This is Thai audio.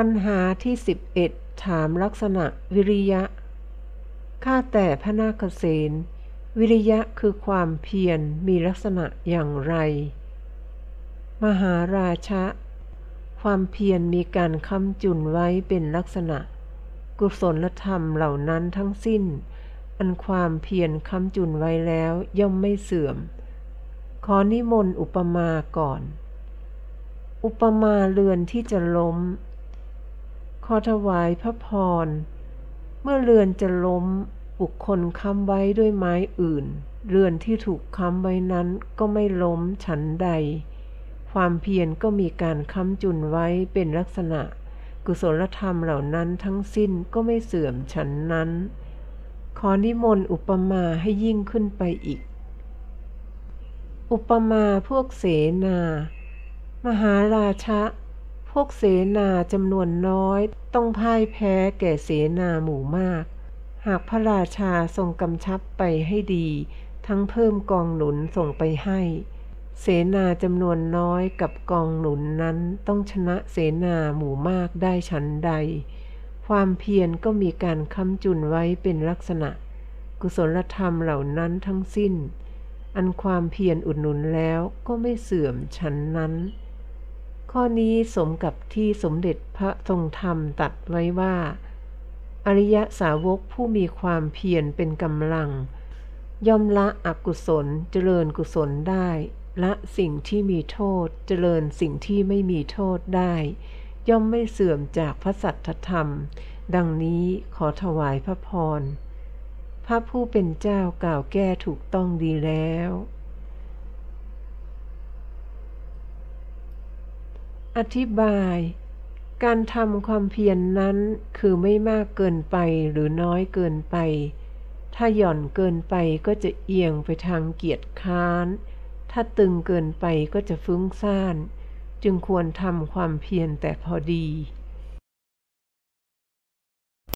ปัญหาที่ 11 ถามลักษณะวิริยะ ข้าแต่พระนาคเษนวิริยะคือความเพียรมีลักษณะอย่างไร มหาราชะ ความเพียรมีการค้ำจุนไว้เป็นลักษณะ กุศลธรรมเหล่านั้นทั้งสิ้น อันความเพียรค้ำจุนไว้แล้วย่อมไม่เสื่อม ขอนิมนต์อุปมาก่อน อุปมาเรือนที่จะล้ม ขอถวายพระพร เมื่อเรือนจะล้มบุคคลค้ำไว้ด้วยไม้อื่น เรือนที่ถูกค้ำไว้นั้นก็ไม่ล้มฉันใด ความเพียรก็มีการค้ำจุนไว้เป็นลักษณะ กุศลธรรมเหล่านั้นทั้งสิ้นก็ไม่เสื่อมฉันนั้น ขอนิมนต์อุปมาให้ยิ่งขึ้นไปอีก อุปมาพวกเสนา มหาราชะ วกเสนาจำนวนน้อยต้องพ่ายแพ้แก่เสนาหมู่มาก หากพระราชาทรงกำชับไปให้ดี ทั้งเพิ่มกองหนุนส่งไปให้ เสนาจำนวนน้อยกับกองหนุนนั้นต้องชนะเสนาหมู่มากได้ชั้นใด ความเพียรก็มีการค้ำจุนไว้เป็นลักษณะ กุศลธรรมเหล่านั้นทั้งสิ้น อันความเพียรอุดหนุนแล้วก็ไม่เสื่อมชั้นนั้น ข้อนี้สมกับที่สมเด็จพระทรงธรรมตัดไว้ว่า อริยสาวกผู้มีความเพียรเป็นกำลัง ย่อมละอกุศลเจริญกุศลได้ ละสิ่งที่มีโทษเจริญสิ่งที่ไม่มีโทษได้ ย่อมไม่เสื่อมจากพระสัทธธรรม ดังนี้ขอถวายพระพร พระผู้เป็นเจ้ากล่าวแก้ถูกต้องดีแล้ว อธิบาย การทำความเพียรนนั้นคือไม่มากเกินไปหรือน้อยเกินไป ถ้าหย่อนเกินไปก็จะเอียงไปทางเกียจค้าน ถ้าตึงเกินไปก็จะฟุ้งซ่าน จึงควรทำความเพียรแต่พอดี